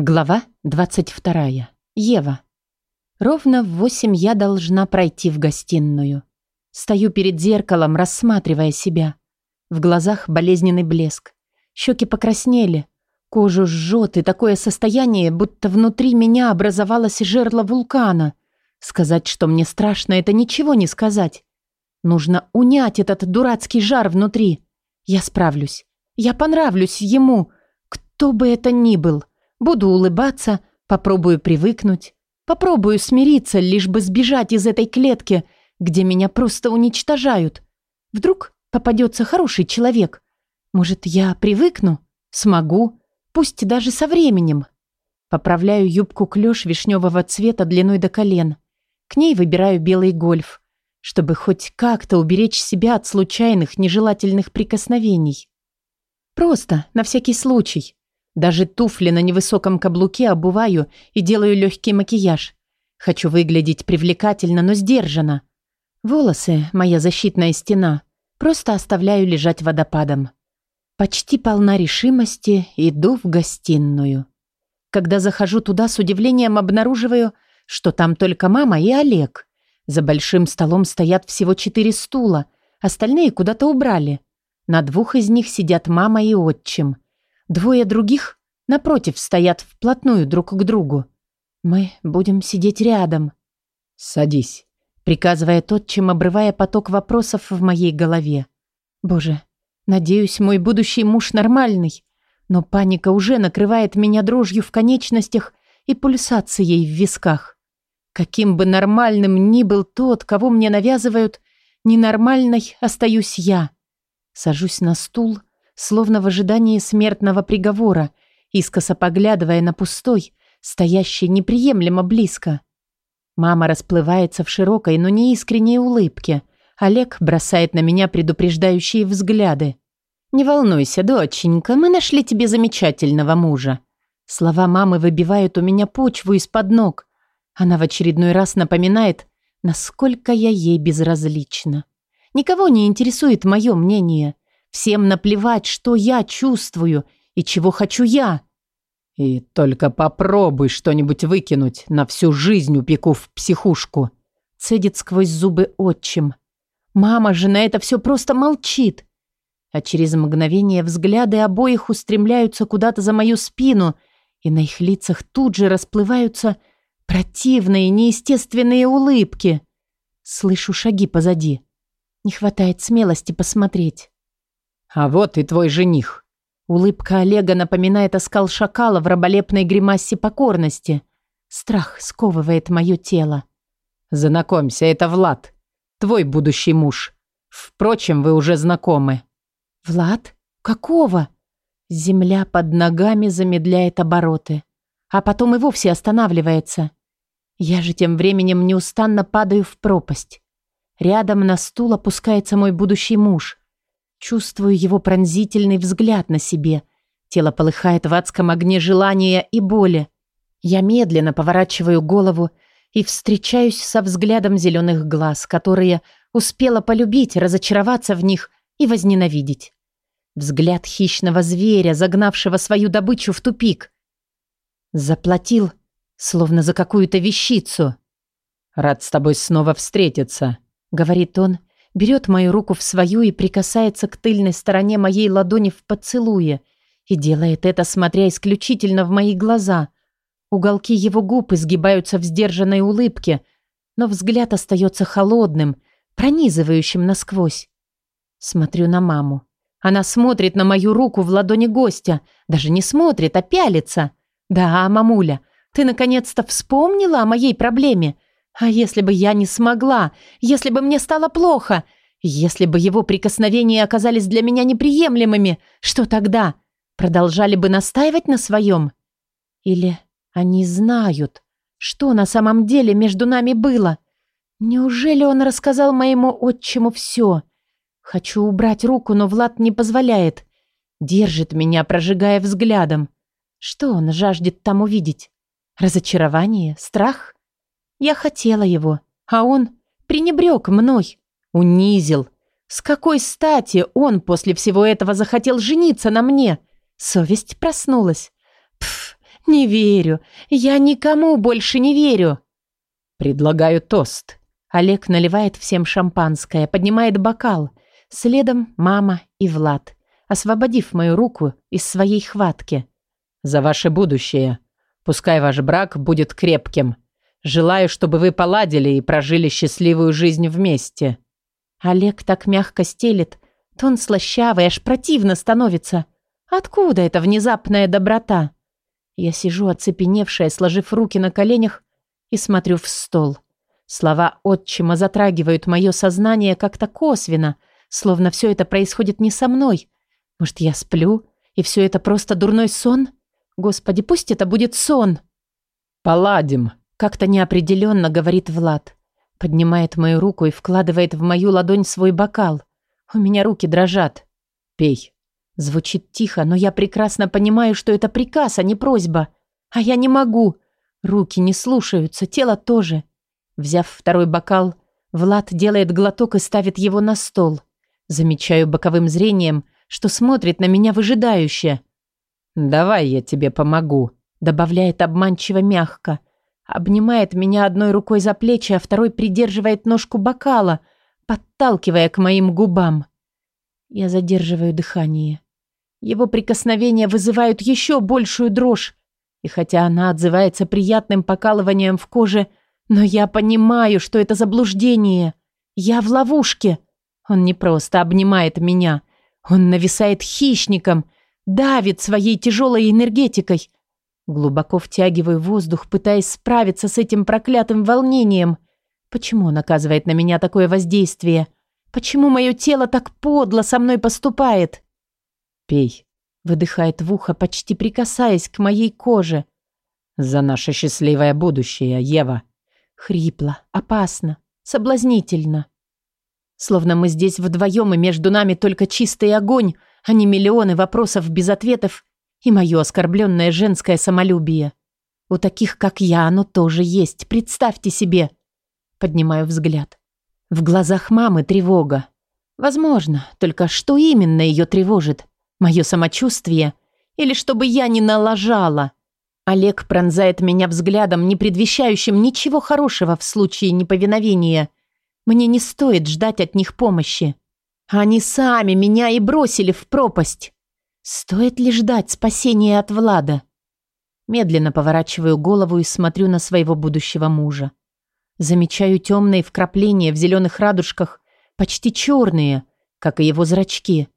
Глава 22. Ева. Ровно в восемь я должна пройти в гостиную. Стою перед зеркалом, рассматривая себя. В глазах болезненный блеск. Щеки покраснели. Кожу жжет, и такое состояние, будто внутри меня образовалось жерло вулкана. Сказать, что мне страшно, это ничего не сказать. Нужно унять этот дурацкий жар внутри. Я справлюсь. Я понравлюсь ему, кто бы это ни был. — Буду улыбаться, попробую привыкнуть, попробую смириться, лишь бы сбежать из этой клетки, где меня просто уничтожают. Вдруг попадется хороший человек. Может, я привыкну? Смогу. Пусть даже со временем. Поправляю юбку клёш вишневого цвета длиной до колен. К ней выбираю белый гольф, чтобы хоть как-то уберечь себя от случайных нежелательных прикосновений. Просто, на всякий случай. Даже туфли на невысоком каблуке обуваю и делаю легкий макияж. Хочу выглядеть привлекательно, но сдержанно. Волосы – моя защитная стена. Просто оставляю лежать водопадом. Почти полна решимости, иду в гостиную. Когда захожу туда, с удивлением обнаруживаю, что там только мама и Олег. За большим столом стоят всего четыре стула, остальные куда-то убрали. На двух из них сидят мама и отчим. Двое других напротив стоят вплотную друг к другу. Мы будем сидеть рядом. Садись, приказывая тот, чем обрывая поток вопросов в моей голове. Боже, надеюсь, мой будущий муж нормальный. Но паника уже накрывает меня дрожью в конечностях и пульсацией в висках. Каким бы нормальным ни был тот, кого мне навязывают, ненормальной остаюсь я. Сажусь на стул, словно в ожидании смертного приговора — искоса поглядывая на пустой, стоящий неприемлемо близко. Мама расплывается в широкой, но не искренней улыбке. Олег бросает на меня предупреждающие взгляды. «Не волнуйся, доченька, мы нашли тебе замечательного мужа». Слова мамы выбивают у меня почву из-под ног. Она в очередной раз напоминает, насколько я ей безразлична. Никого не интересует мое мнение. Всем наплевать, что я чувствую и чего хочу я. И только попробуй что-нибудь выкинуть, на всю жизнь упеку в психушку. Цедит сквозь зубы отчим. Мама же на это все просто молчит. А через мгновение взгляды обоих устремляются куда-то за мою спину, и на их лицах тут же расплываются противные, неестественные улыбки. Слышу шаги позади. Не хватает смелости посмотреть. «А вот и твой жених», Улыбка Олега напоминает оскал шакала в раболепной гримасе покорности. Страх сковывает мое тело. «Знакомься, это Влад, твой будущий муж. Впрочем, вы уже знакомы». «Влад? Какого?» Земля под ногами замедляет обороты, а потом и вовсе останавливается. Я же тем временем неустанно падаю в пропасть. Рядом на стул опускается мой будущий муж. Чувствую его пронзительный взгляд на себе. Тело полыхает в адском огне желания и боли. Я медленно поворачиваю голову и встречаюсь со взглядом зеленых глаз, которые успела полюбить, разочароваться в них и возненавидеть. Взгляд хищного зверя, загнавшего свою добычу в тупик. Заплатил, словно за какую-то вещицу. «Рад с тобой снова встретиться», — говорит он берет мою руку в свою и прикасается к тыльной стороне моей ладони в поцелуе и делает это, смотря исключительно в мои глаза. Уголки его губ изгибаются в сдержанной улыбке, но взгляд остается холодным, пронизывающим насквозь. Смотрю на маму. Она смотрит на мою руку в ладони гостя. Даже не смотрит, а пялится. «Да, мамуля, ты наконец-то вспомнила о моей проблеме?» А если бы я не смогла? Если бы мне стало плохо? Если бы его прикосновения оказались для меня неприемлемыми, что тогда? Продолжали бы настаивать на своем? Или они знают, что на самом деле между нами было? Неужели он рассказал моему отчиму все? Хочу убрать руку, но Влад не позволяет. Держит меня, прожигая взглядом. Что он жаждет там увидеть? Разочарование? Страх? Я хотела его, а он пренебрег мной, унизил. С какой стати он после всего этого захотел жениться на мне? Совесть проснулась. Пф, не верю. Я никому больше не верю. Предлагаю тост. Олег наливает всем шампанское, поднимает бокал. Следом мама и Влад, освободив мою руку из своей хватки. За ваше будущее. Пускай ваш брак будет крепким. Желаю, чтобы вы поладили и прожили счастливую жизнь вместе». Олег так мягко стелит, тон слащавый, аж противно становится. Откуда эта внезапная доброта? Я сижу, оцепеневшая, сложив руки на коленях, и смотрю в стол. Слова отчима затрагивают мое сознание как-то косвенно, словно все это происходит не со мной. Может, я сплю, и все это просто дурной сон? Господи, пусть это будет сон. «Поладим», как-то неопределенно говорит Влад. Поднимает мою руку и вкладывает в мою ладонь свой бокал. У меня руки дрожат. «Пей». Звучит тихо, но я прекрасно понимаю, что это приказ, а не просьба. А я не могу. Руки не слушаются, тело тоже. Взяв второй бокал, Влад делает глоток и ставит его на стол. Замечаю боковым зрением, что смотрит на меня выжидающе. «Давай я тебе помогу», — добавляет обманчиво мягко, Обнимает меня одной рукой за плечи, а второй придерживает ножку бокала, подталкивая к моим губам. Я задерживаю дыхание. Его прикосновения вызывают еще большую дрожь. И хотя она отзывается приятным покалыванием в коже, но я понимаю, что это заблуждение. Я в ловушке. Он не просто обнимает меня. Он нависает хищником, давит своей тяжелой энергетикой, Глубоко втягиваю воздух, пытаясь справиться с этим проклятым волнением. Почему он оказывает на меня такое воздействие? Почему мое тело так подло со мной поступает? «Пей», — выдыхает в ухо, почти прикасаясь к моей коже. «За наше счастливое будущее, Ева!» Хрипло, опасно, соблазнительно. Словно мы здесь вдвоем, и между нами только чистый огонь, а не миллионы вопросов без ответов и мое оскорбленное женское самолюбие. У таких, как я, оно тоже есть, представьте себе. Поднимаю взгляд. В глазах мамы тревога. Возможно, только что именно ее тревожит? Мое самочувствие? Или чтобы я не налажала? Олег пронзает меня взглядом, не предвещающим ничего хорошего в случае неповиновения. Мне не стоит ждать от них помощи. Они сами меня и бросили в пропасть. Стоит ли ждать спасения от Влада? Медленно поворачиваю голову и смотрю на своего будущего мужа. Замечаю темные вкрапления в зеленых радужках, почти черные, как и его зрачки.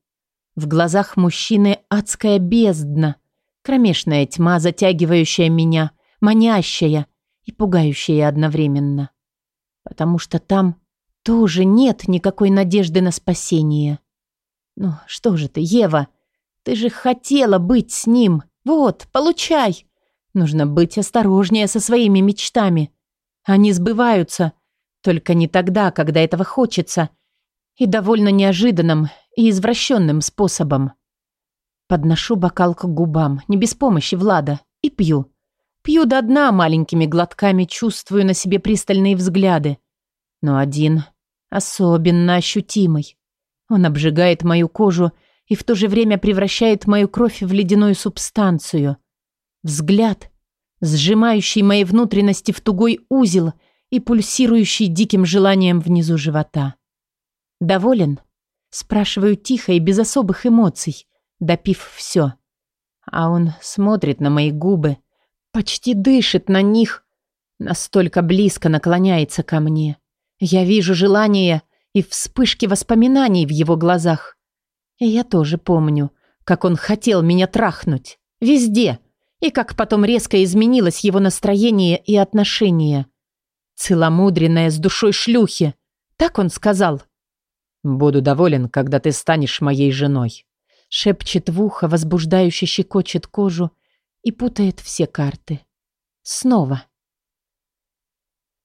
В глазах мужчины адская бездна, кромешная тьма, затягивающая меня, манящая и пугающая одновременно. Потому что там тоже нет никакой надежды на спасение. «Ну что же ты, Ева?» Ты же хотела быть с ним. Вот, получай. Нужно быть осторожнее со своими мечтами. Они сбываются, только не тогда, когда этого хочется, и довольно неожиданным и извращенным способом. Подношу бокал к губам, не без помощи Влада, и пью. Пью до дна маленькими глотками, чувствую на себе пристальные взгляды. Но один особенно ощутимый. Он обжигает мою кожу и в то же время превращает мою кровь в ледяную субстанцию. Взгляд, сжимающий мои внутренности в тугой узел и пульсирующий диким желанием внизу живота. «Доволен?» – спрашиваю тихо и без особых эмоций, допив все. А он смотрит на мои губы, почти дышит на них, настолько близко наклоняется ко мне. Я вижу желание и вспышки воспоминаний в его глазах – и я тоже помню, как он хотел меня трахнуть. Везде. И как потом резко изменилось его настроение и отношение. Целомудренная с душой шлюхи. Так он сказал. «Буду доволен, когда ты станешь моей женой», — шепчет в ухо, возбуждающе щекочет кожу и путает все карты. Снова.